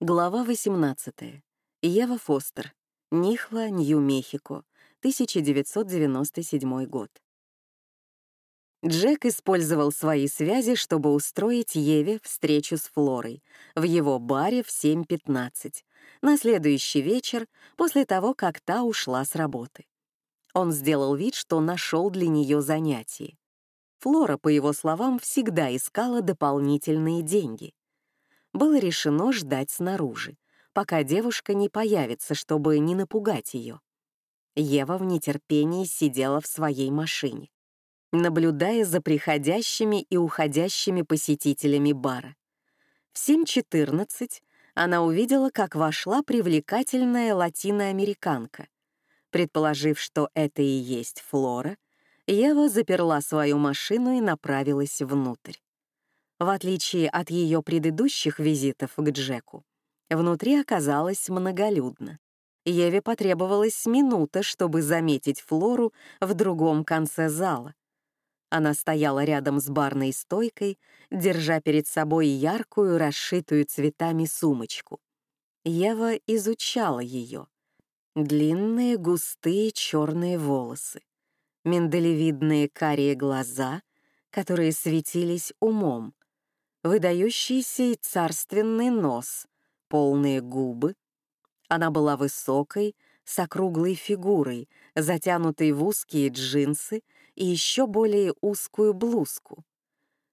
Глава 18. Ева Фостер. Нихла, Нью-Мехико. 1997 год. Джек использовал свои связи, чтобы устроить Еве встречу с Флорой в его баре в 7.15 на следующий вечер после того, как та ушла с работы. Он сделал вид, что нашел для нее занятие. Флора, по его словам, всегда искала дополнительные деньги было решено ждать снаружи, пока девушка не появится, чтобы не напугать ее. Ева в нетерпении сидела в своей машине, наблюдая за приходящими и уходящими посетителями бара. В 7.14 она увидела, как вошла привлекательная латиноамериканка. Предположив, что это и есть Флора, Ева заперла свою машину и направилась внутрь. В отличие от ее предыдущих визитов к Джеку, внутри оказалось многолюдно. Еве потребовалась минута, чтобы заметить Флору в другом конце зала. Она стояла рядом с барной стойкой, держа перед собой яркую, расшитую цветами сумочку. Ева изучала ее. Длинные, густые черные волосы, миндалевидные карие глаза, которые светились умом, выдающийся и царственный нос, полные губы. Она была высокой, с округлой фигурой, затянутой в узкие джинсы и еще более узкую блузку.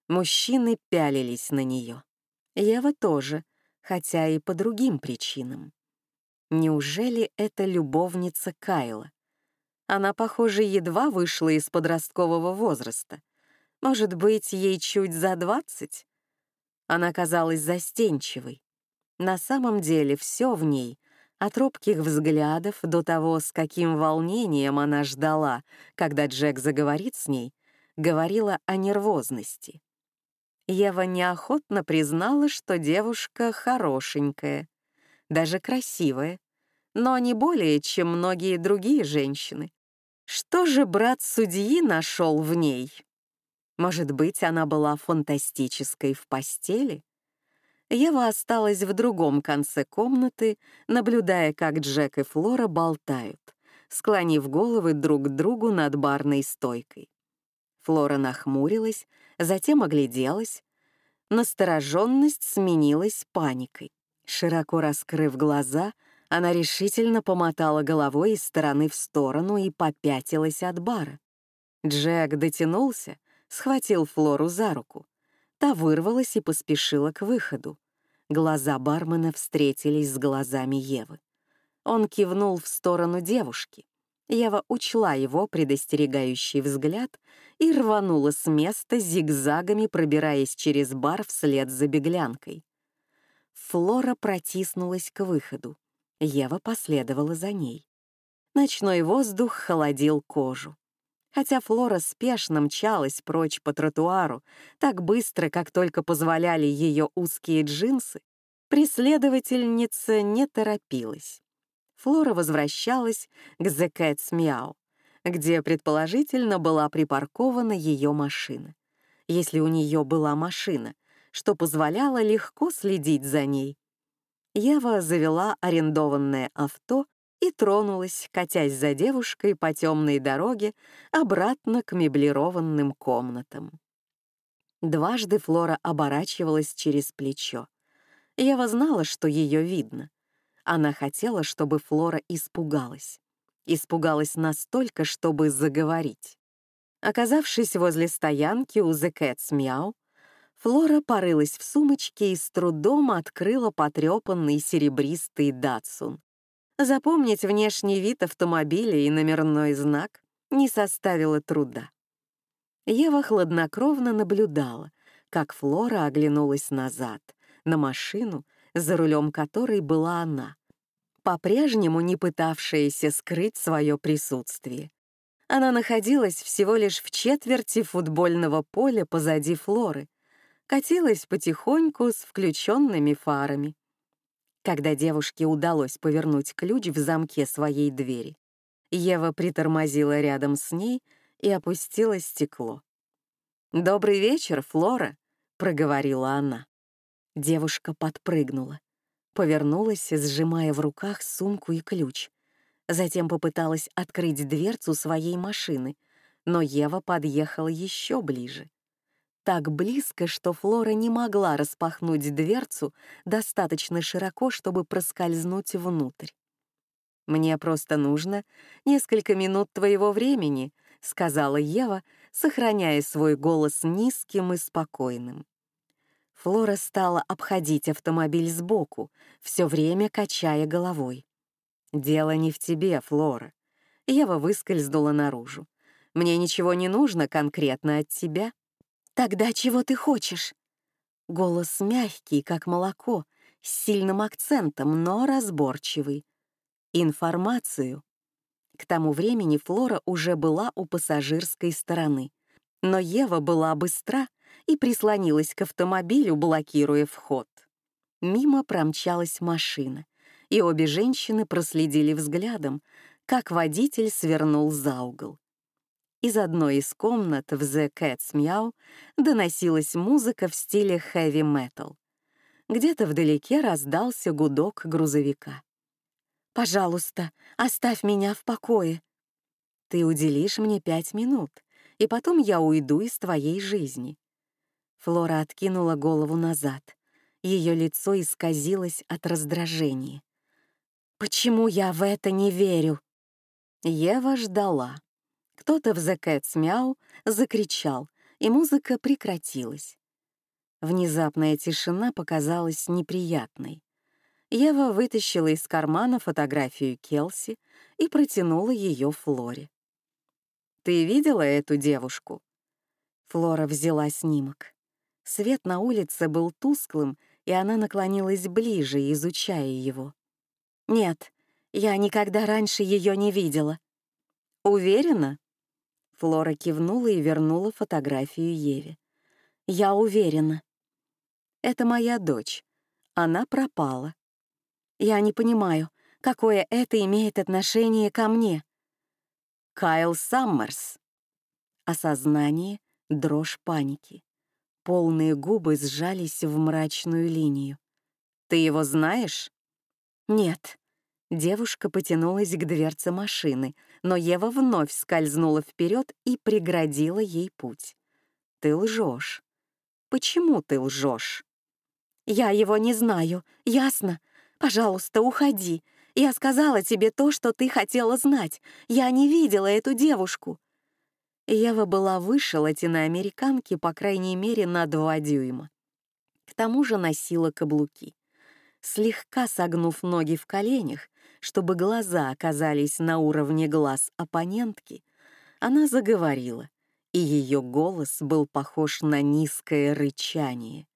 Мужчины пялились на нее. Ева тоже, хотя и по другим причинам. Неужели это любовница Кайла? Она, похоже, едва вышла из подросткового возраста. Может быть, ей чуть за двадцать? Она казалась застенчивой. На самом деле все в ней, от робких взглядов до того, с каким волнением она ждала, когда Джек заговорит с ней, говорила о нервозности. Ева неохотно признала, что девушка хорошенькая, даже красивая, но не более, чем многие другие женщины. Что же брат судьи нашел в ней? Может быть, она была фантастической в постели? Ева осталась в другом конце комнаты, наблюдая, как Джек и Флора болтают, склонив головы друг к другу над барной стойкой. Флора нахмурилась, затем огляделась. Настороженность сменилась паникой. Широко раскрыв глаза, она решительно помотала головой из стороны в сторону и попятилась от бара. Джек дотянулся, схватил Флору за руку. Та вырвалась и поспешила к выходу. Глаза бармена встретились с глазами Евы. Он кивнул в сторону девушки. Ева учла его предостерегающий взгляд и рванула с места, зигзагами пробираясь через бар вслед за беглянкой. Флора протиснулась к выходу. Ева последовала за ней. Ночной воздух холодил кожу. Хотя Флора спешно мчалась прочь по тротуару, так быстро, как только позволяли ее узкие джинсы, преследовательница не торопилась. Флора возвращалась к The Cat's Meow, где, предположительно, была припаркована ее машина. Если у нее была машина, что позволяло легко следить за ней. Ева завела арендованное авто и тронулась, катясь за девушкой по темной дороге обратно к меблированным комнатам. Дважды Флора оборачивалась через плечо. Ева знала, что ее видно. Она хотела, чтобы Флора испугалась. Испугалась настолько, чтобы заговорить. Оказавшись возле стоянки у The Cat's Meow, Флора порылась в сумочке и с трудом открыла потрепанный серебристый датсун. Запомнить внешний вид автомобиля и номерной знак не составило труда. Ева хладнокровно наблюдала, как Флора оглянулась назад, на машину, за рулем которой была она, по-прежнему не пытавшаяся скрыть свое присутствие. Она находилась всего лишь в четверти футбольного поля позади Флоры, катилась потихоньку с включенными фарами. Когда девушке удалось повернуть ключ в замке своей двери, Ева притормозила рядом с ней и опустила стекло. «Добрый вечер, Флора», — проговорила она. Девушка подпрыгнула. Повернулась, сжимая в руках сумку и ключ. Затем попыталась открыть дверцу своей машины, но Ева подъехала еще ближе. Так близко, что Флора не могла распахнуть дверцу достаточно широко, чтобы проскользнуть внутрь. «Мне просто нужно несколько минут твоего времени», — сказала Ева, сохраняя свой голос низким и спокойным. Флора стала обходить автомобиль сбоку, все время качая головой. «Дело не в тебе, Флора». Ева выскользнула наружу. «Мне ничего не нужно конкретно от тебя». «Тогда чего ты хочешь?» Голос мягкий, как молоко, с сильным акцентом, но разборчивый. «Информацию». К тому времени Флора уже была у пассажирской стороны. Но Ева была быстра и прислонилась к автомобилю, блокируя вход. Мимо промчалась машина, и обе женщины проследили взглядом, как водитель свернул за угол. Из одной из комнат в The Cat's Meow доносилась музыка в стиле хэви-метал. Где-то вдалеке раздался гудок грузовика. «Пожалуйста, оставь меня в покое». «Ты уделишь мне пять минут, и потом я уйду из твоей жизни». Флора откинула голову назад. Ее лицо исказилось от раздражения. «Почему я в это не верю?» Ева ждала. Кто-то в The Cat's закричал, и музыка прекратилась. Внезапная тишина показалась неприятной. Ева вытащила из кармана фотографию Келси и протянула ее Флоре. «Ты видела эту девушку?» Флора взяла снимок. Свет на улице был тусклым, и она наклонилась ближе, изучая его. «Нет, я никогда раньше ее не видела». «Уверена?» Флора кивнула и вернула фотографию Еве. «Я уверена». «Это моя дочь. Она пропала. Я не понимаю, какое это имеет отношение ко мне. Кайл Саммерс. Осознание, дрожь паники. Полные губы сжались в мрачную линию. «Ты его знаешь?» «Нет». Девушка потянулась к дверце машины, но Ева вновь скользнула вперед и преградила ей путь. «Ты лжешь. Почему ты лжешь?» «Я его не знаю, ясно? Пожалуйста, уходи. Я сказала тебе то, что ты хотела знать. Я не видела эту девушку». Ева была выше латиноамериканки, по крайней мере, на два дюйма. К тому же носила каблуки. Слегка согнув ноги в коленях, чтобы глаза оказались на уровне глаз оппонентки, она заговорила, и ее голос был похож на низкое рычание.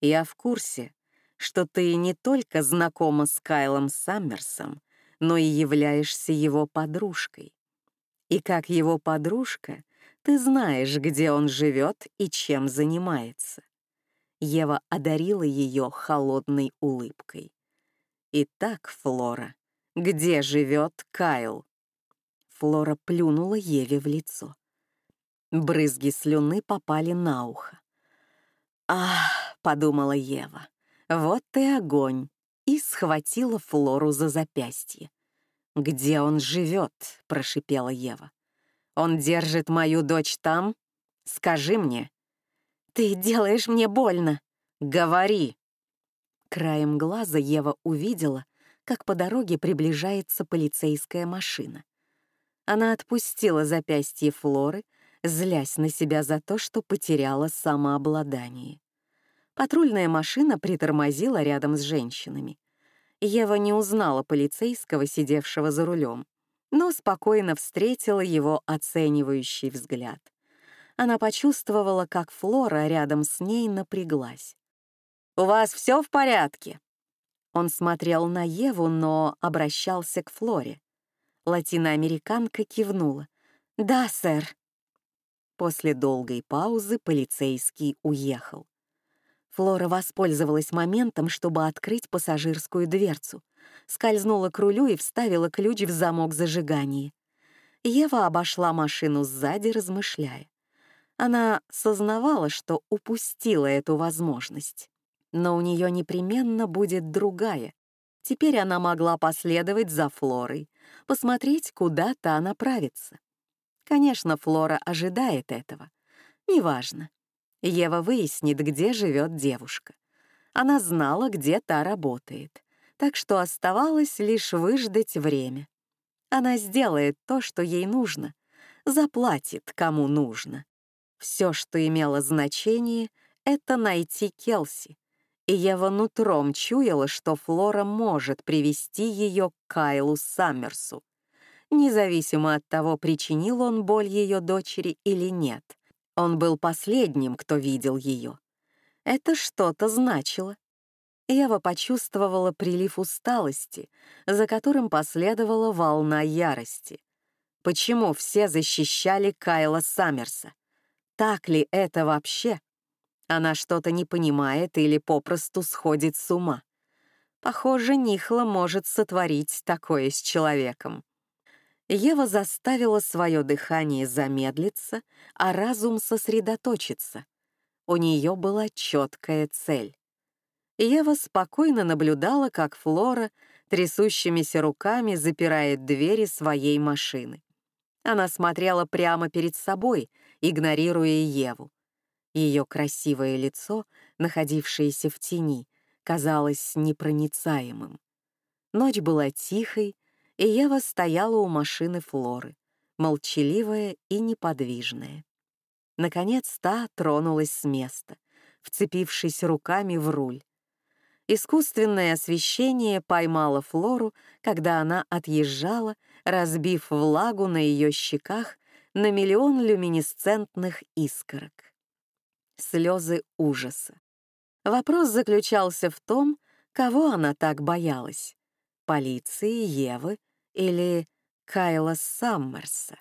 «Я в курсе, что ты не только знакома с Кайлом Саммерсом, но и являешься его подружкой. И как его подружка, ты знаешь, где он живет и чем занимается. Ева одарила ее холодной улыбкой. «Итак, Флора, где живет Кайл?» Флора плюнула Еве в лицо. Брызги слюны попали на ухо. «Ах!» — подумала Ева. Вот и огонь. И схватила Флору за запястье. «Где он живет?» — прошипела Ева. «Он держит мою дочь там? Скажи мне». «Ты делаешь мне больно». «Говори». Краем глаза Ева увидела, как по дороге приближается полицейская машина. Она отпустила запястье Флоры, злясь на себя за то, что потеряла самообладание. Патрульная машина притормозила рядом с женщинами. Ева не узнала полицейского, сидевшего за рулем, но спокойно встретила его оценивающий взгляд. Она почувствовала, как Флора рядом с ней напряглась. «У вас все в порядке?» Он смотрел на Еву, но обращался к Флоре. Латиноамериканка кивнула. «Да, сэр». После долгой паузы полицейский уехал. Флора воспользовалась моментом, чтобы открыть пассажирскую дверцу, скользнула к рулю и вставила ключ в замок зажигания. Ева обошла машину сзади, размышляя. Она сознавала, что упустила эту возможность. Но у нее непременно будет другая. Теперь она могла последовать за Флорой, посмотреть, куда та направится. Конечно, Флора ожидает этого. Неважно. Ева выяснит, где живет девушка. Она знала, где та работает, так что оставалось лишь выждать время. Она сделает то, что ей нужно, заплатит, кому нужно. Все, что имело значение, — это найти Келси. И Ева нутром чуяла, что Флора может привести ее к Кайлу Саммерсу, независимо от того, причинил он боль ее дочери или нет. Он был последним, кто видел ее. Это что-то значило. Ева почувствовала прилив усталости, за которым последовала волна ярости. Почему все защищали Кайла Саммерса? Так ли это вообще? Она что-то не понимает или попросту сходит с ума. Похоже, Нихла может сотворить такое с человеком. Ева заставила свое дыхание замедлиться, а разум сосредоточиться. У нее была четкая цель. Ева спокойно наблюдала, как Флора трясущимися руками запирает двери своей машины. Она смотрела прямо перед собой, игнорируя Еву. Ее красивое лицо, находившееся в тени, казалось непроницаемым. Ночь была тихой, и Ева стояла у машины Флоры, молчаливая и неподвижная. Наконец та тронулась с места, вцепившись руками в руль. Искусственное освещение поймало Флору, когда она отъезжала, разбив влагу на ее щеках на миллион люминесцентных искорок. Слезы ужаса. Вопрос заключался в том, кого она так боялась — полиции, Евы или Кайла Саммерса.